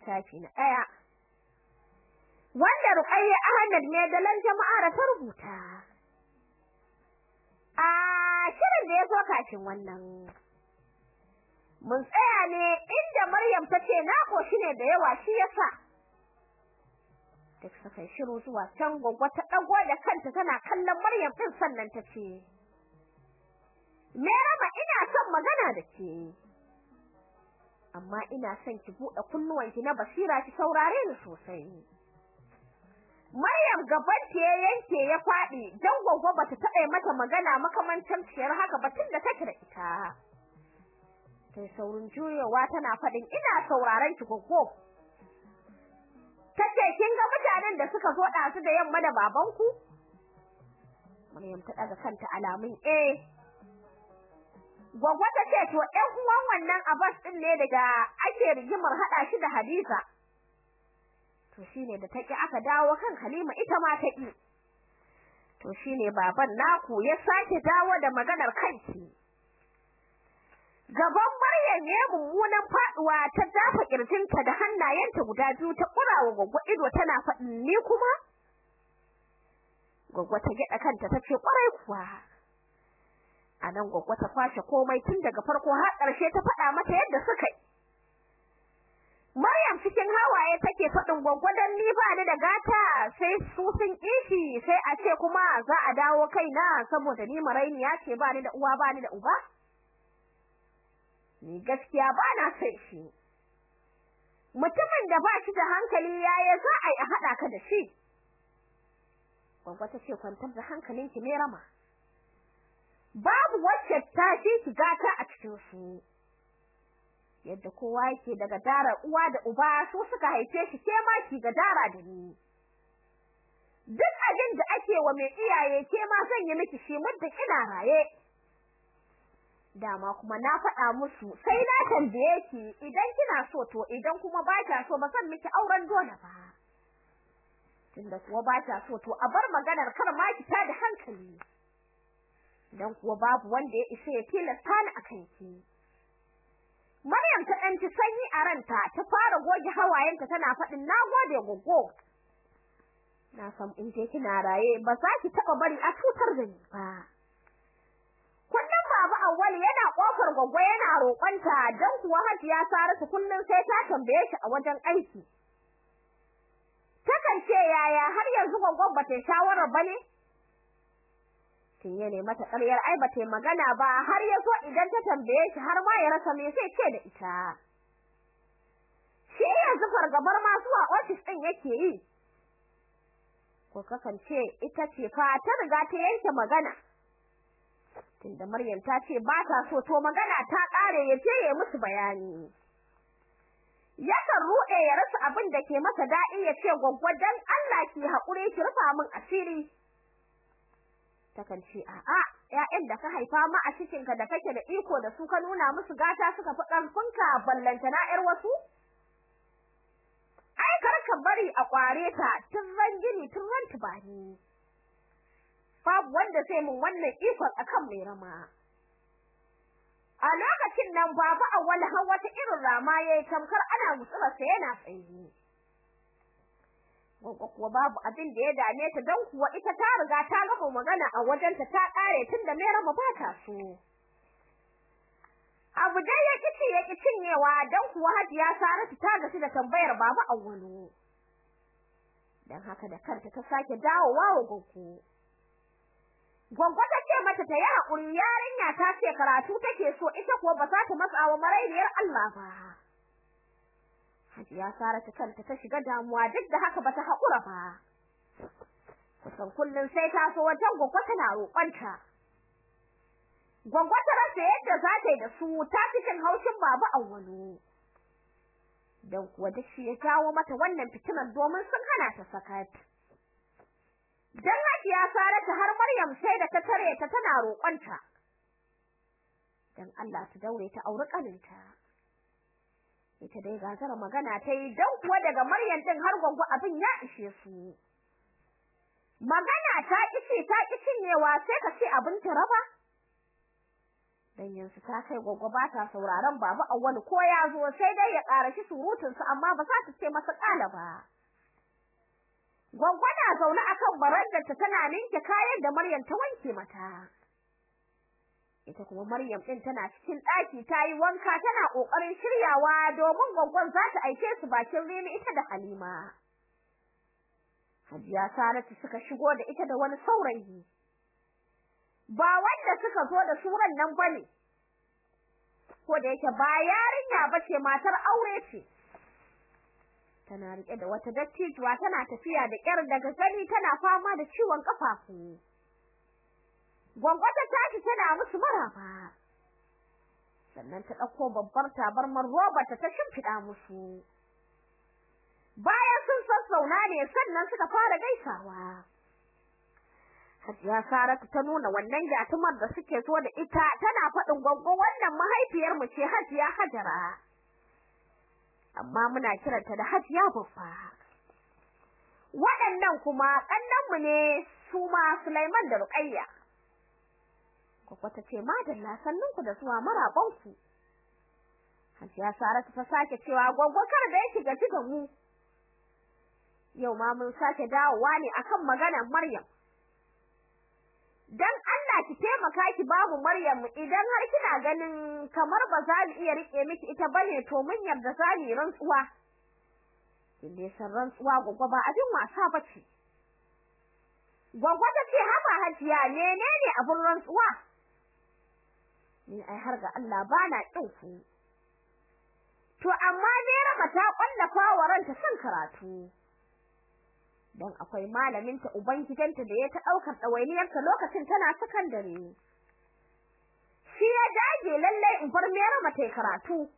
littafi na ɗaya. Wanda Ruqayya Ahmad ne da lan jama'a ta rubuta. A shirin da ya kafin wannan. Mun tsaya ne inda Maryam ta ce na koshi ne da yawa shi yasa duk suka shiru zuwa can gwaggwa ta dago da kanta tana kallon Maryam din sannan ta ce Me ina son magana da ke? Amma ina son ki buɗe kunnuwanki na basira ki saurare ni sosai. Maryam gaban ta ya yanke ya faɗi dan gwaggwa bata taɓa mata magana makamantan ciyar haka ba tunda take da ita. Sai saurin juyowa tana faɗin ina sauraron ki gwaggwa tace kin ga mutanen da suka zo da su da yamma da babanku? Maryam ta daga kanta alamun eh Gwagwa ta ce to ɗan uwan wannan Abbas din ne daga ake rigimar hada shi da Hadiza. To shine da take aka dawo kan Halima ita ma ta ki to shine baban naku ya sake dawo da maganar kanki. Gaban Maryam ya mummunan faɗuwa ta dafa kirjinta da hannayenta guda biyu ta kurawa gwaggwa ido tana faɗin ni kuma? Gwaggwa ta gida kanta tace ƙwarai kuwa. A nan gwaggwa ta kwashe komai tun daga farko har ƙarshe ta faɗa mata yadda suka yi. Maryam cikin hawaye take faɗin gwaggwadon ni ba ni da gata sai su sun kishi sai a ce kuma za a dawo kaina saboda ni marainiya ce ba ni da uwa ba ni da uba. Ni gaskiya ba na son shi. Mutumin da ba shi da hankali yaya za a yi a haɗa ka da shi? Gwagwa ta ce kwantar da hankalinki ne rama? Babu wacce ta shi gata a cikin su yadda kowa yake daga darar uwa da uba su suka haife shi ke ma ki ga dara da ni. Duk abin da ake wa mai iyaye ke ma zan yi miki shi muddin ina raye. Dama kuma na faɗa musu sai na tambaye ki idan kina so to idan kuma ba kya so ba zan miki auren dole ba. Tunda kuwa ba kya so to a bar maganar kar ma ki tada hankali. Dan kuwa babu wanda ya isa ya tilasta ni akan ki Maryam ta ɗanci sanyi a ranta ta fara goge hawayenta tana faɗin nagode goggo. Na san in je kina raye ba za ki taɓa bari a cutar da ni ba. Kullum baba awwal yana ƙofar goggo yana roƙonta dan kuwa hajiya Saratu kullum sai ta tambaye shi a wajen aiki. Takan ce yaya har yanzu goggo ba ta shawara ba ne tinye ne mata ƙaryar ai ba ta magana ba har ya zo idan ta tambaye shi har ma ya rasa me sai ce da ita. Shi yanzu fargabar ma zuwa office din yake yi. Ko kakan ce ita ce fa ta riga ta yanke magana. Tunda Maryam ta ce ba ta so to magana ta kare ya ce ya musu bayani. Yakan ruɗe ya rasa abin da ke masa daɗi ya ce gwaggwadan Allah ki haƙuri ki rufa min asiri. Takan ce a'a ƴaƴan da ka haifa ma a cikin ka da kake da iko da su ka nuna musu gata suka fi ƙarfinka ballanta na ƴar wasu? Ai kar ka bari a ƙware ta tun ran gini tun ran tubani. Babu wanda sai mun wannan ikon akan mai rama. A lokacin nan babu awwal har wata irin rama yayi tamkar ana mutsura sa yana tsaye. Kuwa babu abin da ya dame ta don kuwa ita ta riga ta gama magana a wajenta ta kare tun da Maryam ba ta so. Abu dai ya kici ya ki cinyewa don kuwa Hajiya Saratu ta gasu da tambayar Baba Awwalu. Dan haka da kanta ta sake dawowa wa Gwaggo. Gwaggo ta ce mata ta yi haƙuri yarinya ta ce karatu take so ita kuwa ba za ta matsa wa marainiyar Allah ba. Hajiya Saratu kanta ta shiga damuwa duk da haka bata haƙura ba. Kusan kullum sai ta so wajen gwagwa tana roƙonta. Gwagwa ta rasa yadda za ta yi da su ta cikin haushin babu awwalu. Don kuwa duk shi ya jawo mata wannan fitinar domin sun hana ta sakat. Dan Hajiya Saratu har Maryam sai da ta tare ta tana roƙonta. Dan Allah ta daure ta auri ƙaninta. Ita dai gagara magana ta yi don kuwa daga Maryam din har gwaggo abin ya ishe su. Magana ta kici ta cinyewa sai ka ce abin taraba dan yanzu ta kai goggo ba ta sauraron babu awwal ko ya zo sai dai ya ƙara shi surutun su amma ba za ta ce masa ƙala ba. Gwaggo na zaune akan barandar ta tana ninke kayan da Maryam ta wanke mata. Ita kuma Maryam din tana cikin daki tayi wanka tana ƙoƙarin shiryawa domin gwaggon za ta aike su bakin rini ita da Halima. Hajiya Saratu suka shigo da ita da wani saurayi. Ba wanda suka zo da suran nan ba ne ko da yake ba yarinya bace matar aure ce. Tana riƙe da wata dattijuwa tana tafiya da kyar daga gani tana fama da ciwon kafafu gwangwata tashi tana musu maraba. Sannan ta ɗauko babbar tabarmar roba ta shimfida musu. Bayan sun sassauna ne sannan suka fara gaisawa. Hajiya Saratu ta nuna wannan gatumar da suke so da ita tana faɗin gwaggo wannan mahaifiyar mu ce Hajiya Hajara. Amma muna kiranta da Hajiya Baffa. Waɗannan kuma ƙannan mu ne su ma Sulaiman da Ruqayya. Gwaggo ta ce madalla sannunku da zuwa marabanku Hajiya Saratu ta sake cewa gwaggo kar da yake gaji da mu. Yau ma mun sake dawowa ne akan maganar Maryam. Dan Allah ki taimaka ki babu Maryam idan har kina ganin kamar ba za mu iya riƙe miki ita ba ne to mun yarda za mu rantsuwa. Kinde san rantsuwa goggo ba abin wasa bace goggo ta ce haba hajiya menene abun rantsuwa? Ni ai har ga Allah bana kin ku. To amma rama ta kwallafa wa ranta karatu. Dan akwai malamin ta ubangidanta da ya ta ɗaukar dawainiyar ta lokacin tana sakandare. Shi ya dage lalle in bar mera mata karatu.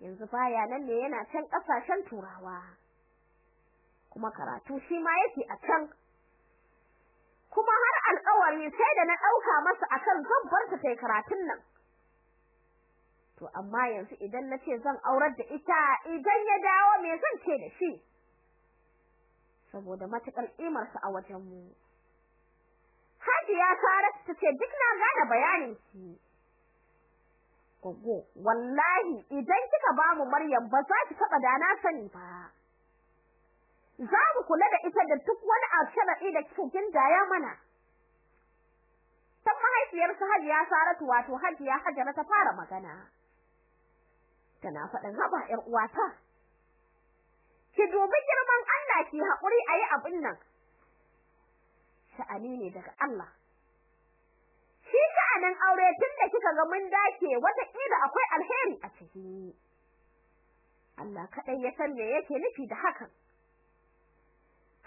Yanzu baya nan ne yana can ƙasashen turawa. Kuma karatu shi ma yake a can. Kuma har alƙawari sai da na ɗauka masa akan zan bar ta tai karatun nan. To amma yanzu idan nace zan aurar da ita idan ya dawo me zan ce da shi? Saboda matuƙar kimar sa a wajen mu. Hajiya Sarat ta ce duk na gane bayanin ki. Gogo wallahi idan kika ba mu Maryam ba za ki taba da na sani ba. Za mu kula da ita da duk wani alsharadi da kike gindaya mana. Ta mahaifiyar su Hajiya Saratu wato Hajiya Hajara ta fara magana. Tana faɗin haba ƴar uwata ki dubi girman Allah ki haƙuri ayi abin nan. Sha'ani ne daga Allah. Shi sha'anin aure tun da kika ga mun dace wata kila akwai alheri a ciki. Allah kadai ya san me yake nufi da hakan.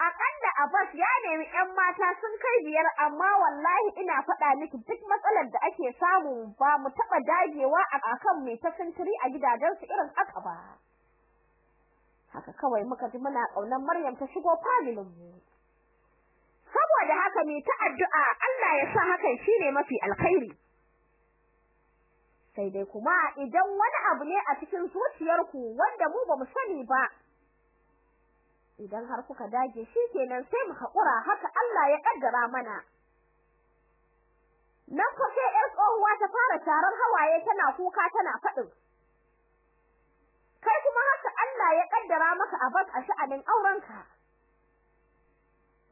Akalla Abbas ya nemi ƴan mata sun kai biyar amma wallahi ina faɗa miki duk matsalar da ake samu ba mu taɓa dagewa akan mai ta sintiri a gidajensu irin haka ba. Haka kawai muka ji muna ƙaunar Maryam ta shigo familin mu. Saboda haka mai ta addu'a Allah ya sa hakan shine mafi alkhairi. Sai dai kuma idan wani abu ne a cikin zuciyarku wanda mu ba mu sani ba idan har kuka dage shi kenan sai mu haƙura. Haka Allah ya kaddara mana. Nan ko sai ƴar tsohuwa ta fara tarar hawaye tana kuka tana faɗin. Kai kuma haka Allah ya kaddara maka abas a sha'anin aurenka.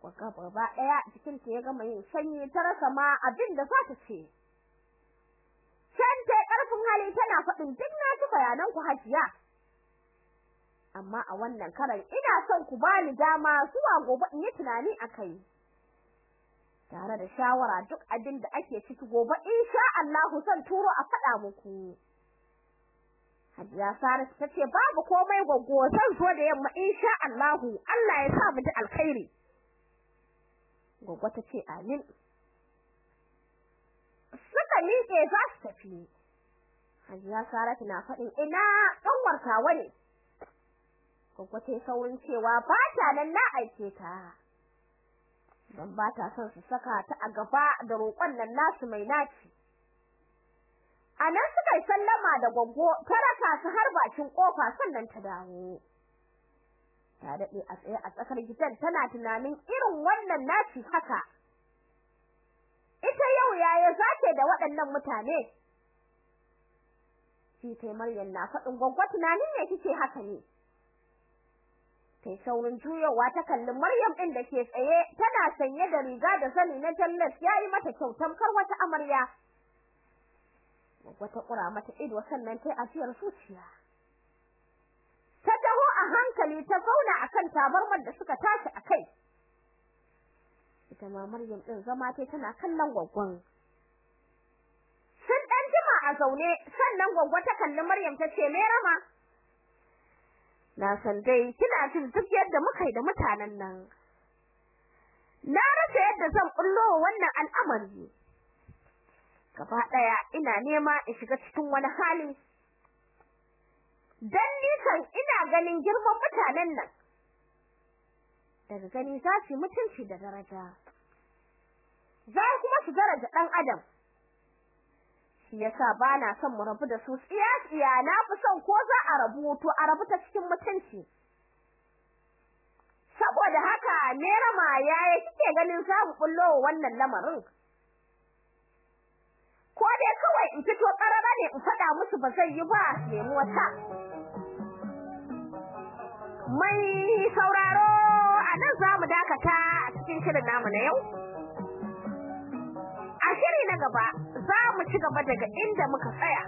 Baba ɗaya cikin ta ya gama yin sanyi ta rasa ma abin da za ta ce. Can ta ƙarfin hali tana faɗin duk na ji bayanan ku hajiya. Amma a wannan karan ina son ku bani dama zuwa gobe in yi tunani akai tare da shawara duk abin da ake ciki gobe insha Allah zan turo a faɗa muku. Hajiya Saratu tace babu komai goggo. Zan zo da yamma insha Allah Allah ya sa mu da alkhairi. Goggo tace amin. Suka miƙe za su tafi. Hajiya Saratu na faɗin ina ɗan wani. ne. Goggo ta saurin cewa ba ta nan na aike ta. Dan ba ta son su saka ta a gaba da roƙon nan nasu mai naci. Suka yi sallama da goggo ta su har bakin ƙofa sannan ta dawo. Ta daɗe a tsaye a tsakar gidan tana tunanin irin wannan naci haka. Ita yau yaya zake da waɗannan mutane? Shi kai Maryam na faɗin gwaggwa tunanin ne kike haka ne? Kai saurin juyowa ta kalli Maryam din da ke tsaye tana sanye da riga da zani na jallas yayi mata kyau tamkar wata amarya. Wata kura mata ido sannan tai afiyar zuciya. Ta taho a hankali ta zauna akan tabarmar da suka tashi akai ita ma Maryam din zama tai tana kallon gwaggon sun dan jima a zaune sannan gwaggo ta kalli Maryam ta ce me rama? Na san dai kina jin duk yadda muka yi da mutanen nan. Na rasa yadda zan bullo wannan al'amari. Gaba ɗaya ina nema in shiga cikin wani hali. Dan nisan ina ganin girman mutanen nan. Daga gani za su mutunci da daraja. Za kuma su daraja dan adam. Shi yasa bana son mu rabu da su. Tsiya tsiya na fi son ko za a rabu to a rabu ta cikin mutunci. Saboda haka ne rama yaya kike ganin za mu bullo wannan lamarin? Ko dai kawai in fito karara ne in faɗa musu ba zai yi ba nemi wata. Mai sauraro a nan za mu dakata a cikin shirin namu na yau. A shiri na gaba za mu ci gaba daga inda muka tsaya.